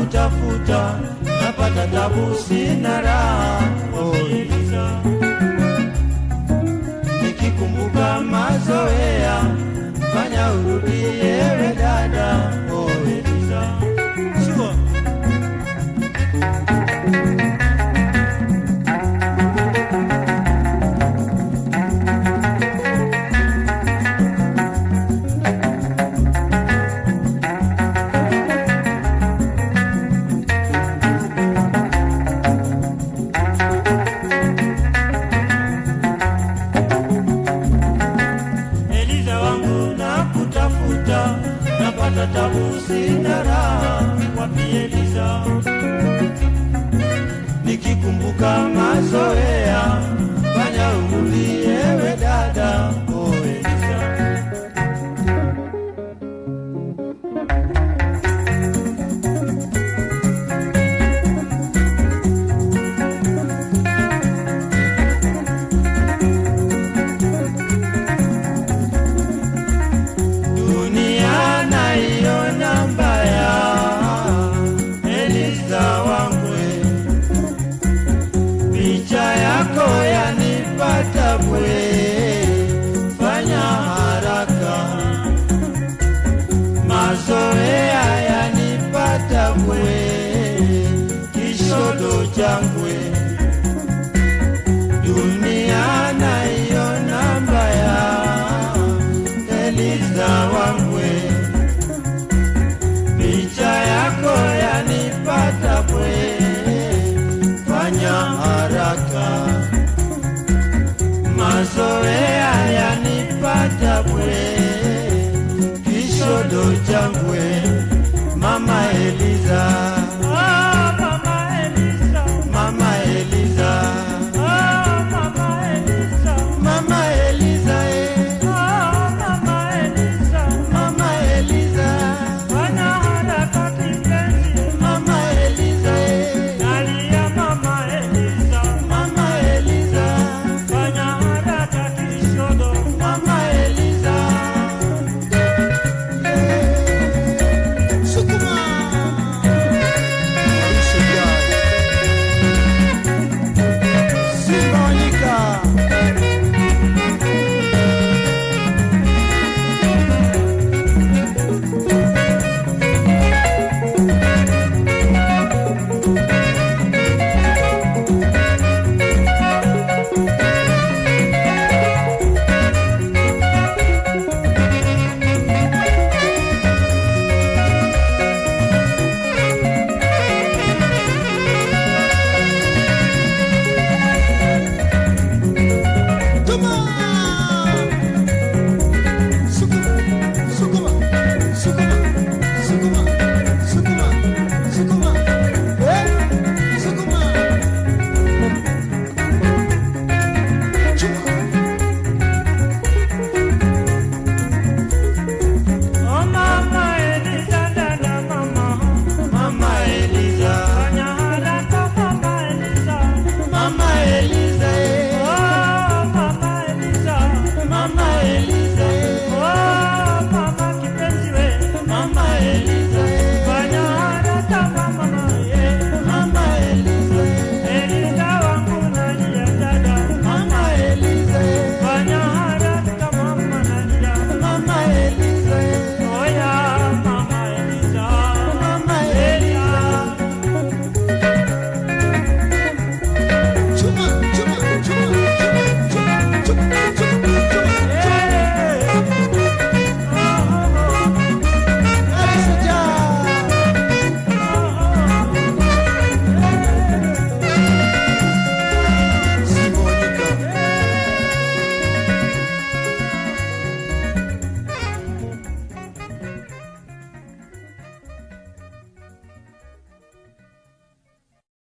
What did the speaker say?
kutafuta. Napata tabu, sina raha, umeniuliza Nimepata tabu, sina raha, kwambie Liza, nikikumbuka mazoe sòrè àyà ní bàjàbùrè kì í.